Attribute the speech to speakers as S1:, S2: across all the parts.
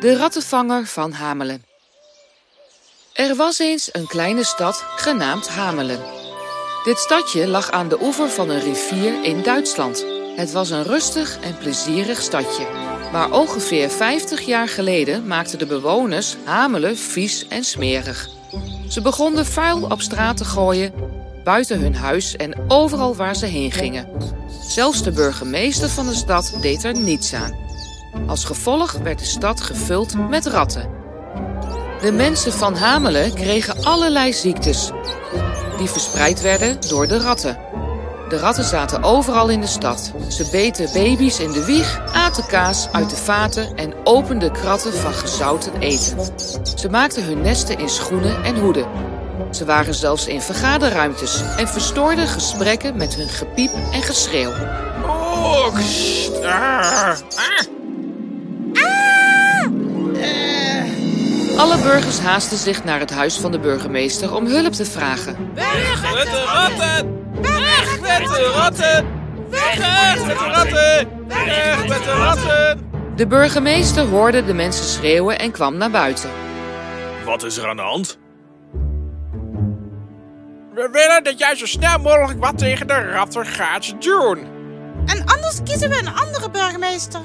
S1: De rattenvanger van Hamelen. Er was eens een kleine stad genaamd Hamelen. Dit stadje lag aan de oever van een rivier in Duitsland. Het was een rustig en plezierig stadje. Maar ongeveer 50 jaar geleden maakten de bewoners Hamelen vies en smerig. Ze begonnen vuil op straat te gooien, buiten hun huis en overal waar ze heen gingen. Zelfs de burgemeester van de stad deed er niets aan. Als gevolg werd de stad gevuld met ratten. De mensen van Hamelen kregen allerlei ziektes, die verspreid werden door de ratten. De ratten zaten overal in de stad. Ze beten baby's in de wieg, aten kaas uit de vaten en openden kratten van gezouten eten. Ze maakten hun nesten in schoenen en hoeden. Ze waren zelfs in vergaderruimtes en verstoorden gesprekken met hun gepiep en geschreeuw.
S2: Oh, ah, ah.
S1: Alle burgers haasten zich naar het huis van de burgemeester om hulp te vragen.
S2: Weg met de ratten! Weg met de ratten! Weg met de ratten! Weg met de ratten!
S1: De burgemeester hoorde de mensen schreeuwen en kwam naar buiten.
S2: Wat is er aan de hand? We willen dat jij zo snel mogelijk wat tegen de ratten gaat doen.
S3: En anders kiezen we een andere burgemeester.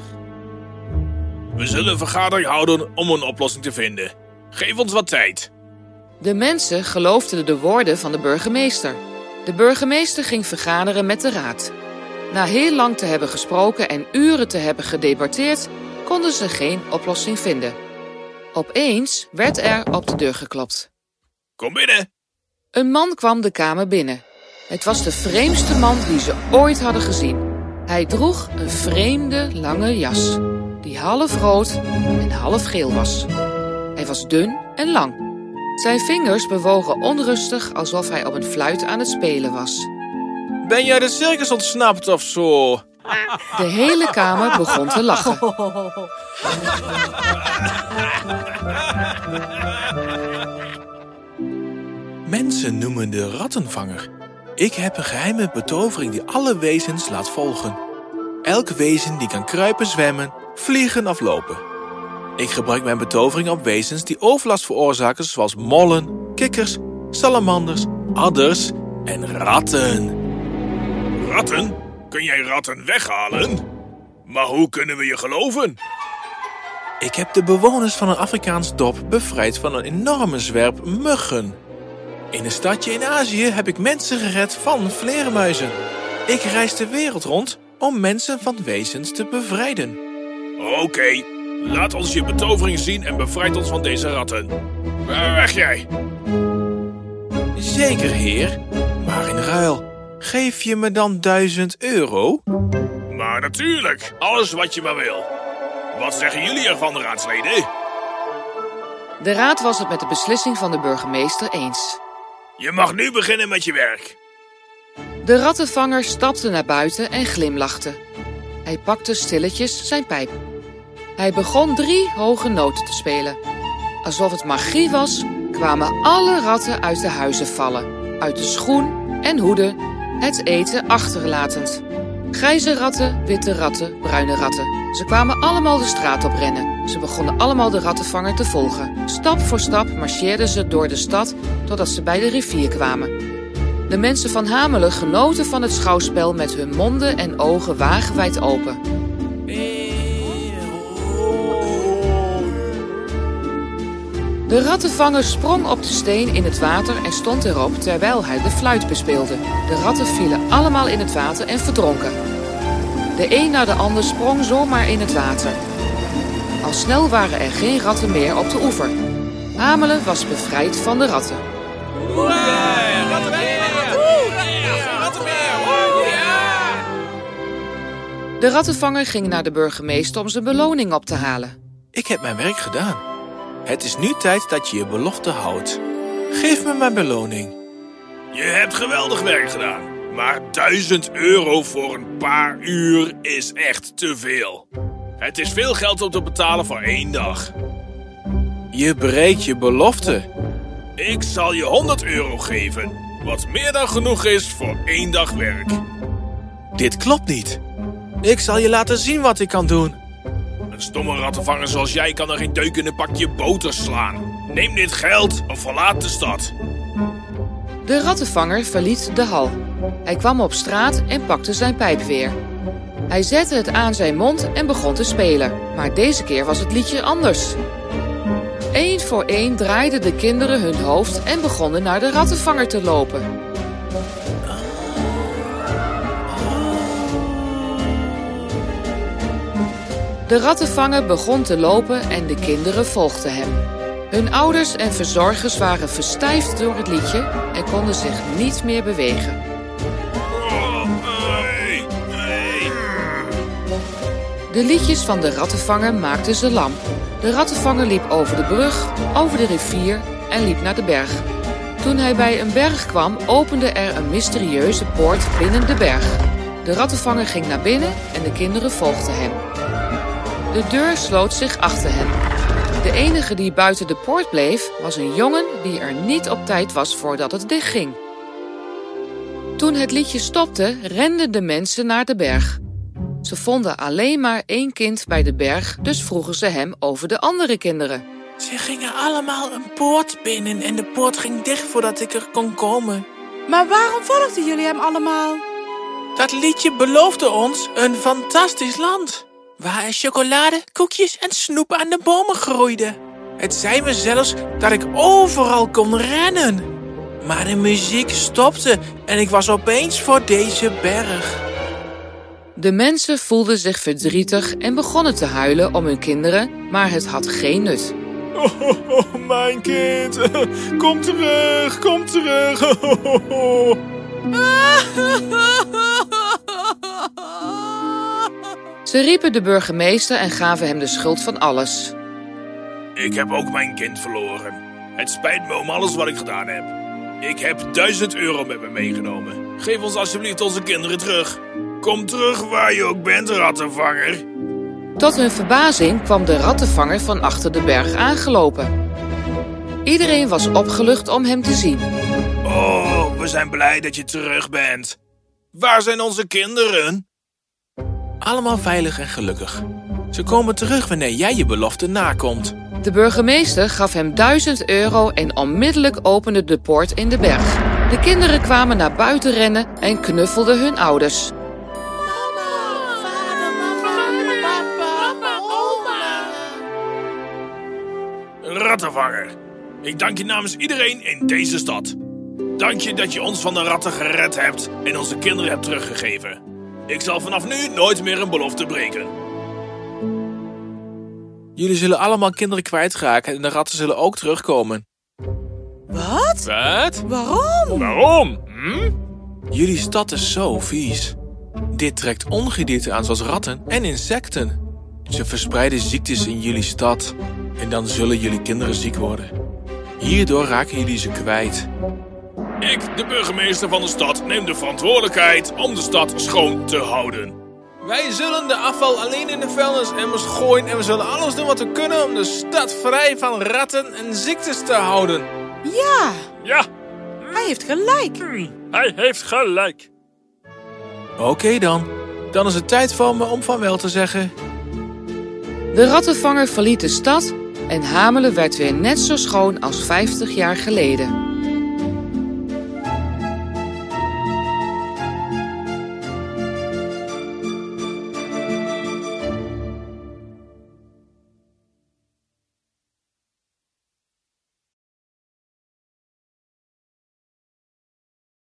S2: We zullen een vergadering houden om een oplossing te vinden. Geef ons wat tijd.
S1: De mensen geloofden de woorden van de burgemeester. De burgemeester ging vergaderen met de raad. Na heel lang te hebben gesproken en uren te hebben gedebatteerd, konden ze geen oplossing vinden. Opeens werd er op de deur geklopt.
S2: Kom binnen.
S1: Een man kwam de kamer binnen. Het was de vreemdste man die ze ooit hadden gezien. Hij droeg een vreemde lange jas, die half rood en half geel was. Hij was dun en lang. Zijn vingers bewogen onrustig alsof hij op een fluit aan het spelen was.
S2: Ben jij de circus ontsnapt of zo?
S1: De hele kamer begon te lachen.
S2: Mensen noemen de rattenvanger. Ik heb een geheime betovering die alle wezens laat volgen. Elk wezen die kan kruipen, zwemmen, vliegen of lopen. Ik gebruik mijn betovering op wezens die overlast veroorzaken zoals mollen, kikkers, salamanders, adders en ratten. Ratten? Kun jij ratten weghalen? Maar hoe kunnen we je geloven? Ik heb de bewoners van een Afrikaans dorp bevrijd van een enorme zwerp muggen. In een stadje in Azië heb ik mensen gered van vleermuizen. Ik reis de wereld rond om mensen van wezens te bevrijden. Oké, laat ons je betovering zien en bevrijd ons van deze ratten. Weg jij! Zeker, heer. Maar in ruil, geef je me dan duizend euro? Maar natuurlijk, alles wat je maar wil. Wat zeggen jullie ervan, raadsleden?
S1: De raad was het met de beslissing van de burgemeester eens.
S2: Je mag nu beginnen met je werk.
S1: De rattenvanger stapte naar buiten en glimlachte. Hij pakte stilletjes zijn pijp. Hij begon drie hoge noten te spelen. Alsof het magie was, kwamen alle ratten uit de huizen vallen. Uit de schoen en hoeden, het eten achterlatend. Grijze ratten, witte ratten, bruine ratten. Ze kwamen allemaal de straat op rennen. Ze begonnen allemaal de rattenvanger te volgen. Stap voor stap marcheerden ze door de stad totdat ze bij de rivier kwamen. De mensen van Hamelen genoten van het schouwspel met hun monden en ogen wagenwijd open. De rattenvanger sprong op de steen in het water en stond erop terwijl hij de fluit bespeelde. De ratten vielen allemaal in het water en verdronken. De een na de ander sprong zomaar in het water. Al snel waren er geen ratten meer op de oever. Hamelen was bevrijd van de ratten. De rattenvanger ging naar de burgemeester om zijn beloning op te halen.
S2: Ik heb mijn werk gedaan. Het is nu tijd dat je je belofte houdt. Geef me mijn beloning. Je hebt geweldig werk gedaan. Maar duizend euro voor een paar uur is echt te veel. Het is veel geld om te betalen voor één dag. Je breekt je belofte. Ik zal je 100 euro geven. Wat meer dan genoeg is voor één dag werk. Dit klopt niet. Ik zal je laten zien wat ik kan doen. Een stomme rattenvanger zoals jij kan er geen deuk in een pakje boter slaan. Neem dit geld of verlaat de stad.
S1: De rattenvanger verliet de hal. Hij kwam op straat en pakte zijn pijp weer. Hij zette het aan zijn mond en begon te spelen. Maar deze keer was het liedje anders. Eén voor één draaiden de kinderen hun hoofd en begonnen naar de rattenvanger te lopen. De rattenvanger begon te lopen en de kinderen volgden hem. Hun ouders en verzorgers waren verstijfd door het liedje en konden zich niet meer bewegen. De liedjes van de rattenvanger maakten ze lam. De rattenvanger liep over de brug, over de rivier en liep naar de berg. Toen hij bij een berg kwam, opende er een mysterieuze poort binnen de berg. De rattenvanger ging naar binnen en de kinderen volgden hem. De deur sloot zich achter hen. De enige die buiten de poort bleef, was een jongen die er niet op tijd was voordat het dichtging. Toen het liedje stopte, renden de mensen naar de berg. Ze vonden alleen maar één kind bij de berg, dus vroegen ze hem over de andere kinderen.
S2: Ze gingen allemaal een poort binnen en de poort ging dicht voordat ik er kon komen.
S3: Maar waarom volgden jullie hem allemaal?
S2: Dat liedje beloofde ons een fantastisch land. Waar er chocolade, koekjes en snoep aan de bomen groeiden. Het zei me zelfs dat ik overal kon rennen. Maar de muziek stopte en ik was opeens voor deze berg.
S1: De mensen voelden zich verdrietig en begonnen te huilen om hun kinderen, maar het had geen nut.
S2: Oh, oh, oh, mijn kind, kom terug, kom terug.
S1: Ze riepen de burgemeester en gaven hem de schuld van alles.
S2: Ik heb ook mijn kind verloren. Het spijt me om alles wat ik gedaan heb. Ik heb duizend euro met me meegenomen. Geef ons alsjeblieft onze kinderen terug. Kom terug waar je ook bent, rattenvanger.
S1: Tot hun verbazing kwam de rattenvanger van achter de berg aangelopen. Iedereen was opgelucht om hem te zien.
S2: Oh, we zijn blij dat je terug bent. Waar zijn onze kinderen? Allemaal veilig en gelukkig. Ze komen terug wanneer jij je belofte nakomt.
S1: De burgemeester gaf hem 1000 euro en onmiddellijk opende de poort in de berg. De kinderen kwamen naar buiten rennen en knuffelden hun ouders.
S2: Rattenvanger, ik dank je namens iedereen in deze stad. Dank je dat je ons van de ratten gered hebt en onze kinderen hebt teruggegeven. Ik zal vanaf nu nooit meer een belofte breken. Jullie zullen allemaal kinderen kwijtraken en de ratten zullen ook terugkomen.
S3: Wat?
S2: Wat?
S3: Waarom?
S2: Waarom? Hm? Jullie stad is zo vies. Dit trekt ongedierte aan zoals ratten en insecten. Ze verspreiden ziektes in jullie stad. En dan zullen jullie kinderen ziek worden. Hierdoor raken jullie ze kwijt. Ik, de burgemeester van de stad, neem de verantwoordelijkheid om de stad schoon te houden. Wij zullen de afval alleen in de vuilnisemmers gooien en we zullen alles doen wat we kunnen om de stad vrij van ratten en ziektes te houden.
S3: Ja,
S2: Ja,
S3: hij heeft gelijk.
S2: hij heeft gelijk. Oké dan. Dan is het tijd voor me om van wel te zeggen.
S1: De rattenvanger verliet de stad en Hamelen werd weer net zo schoon als 50 jaar geleden.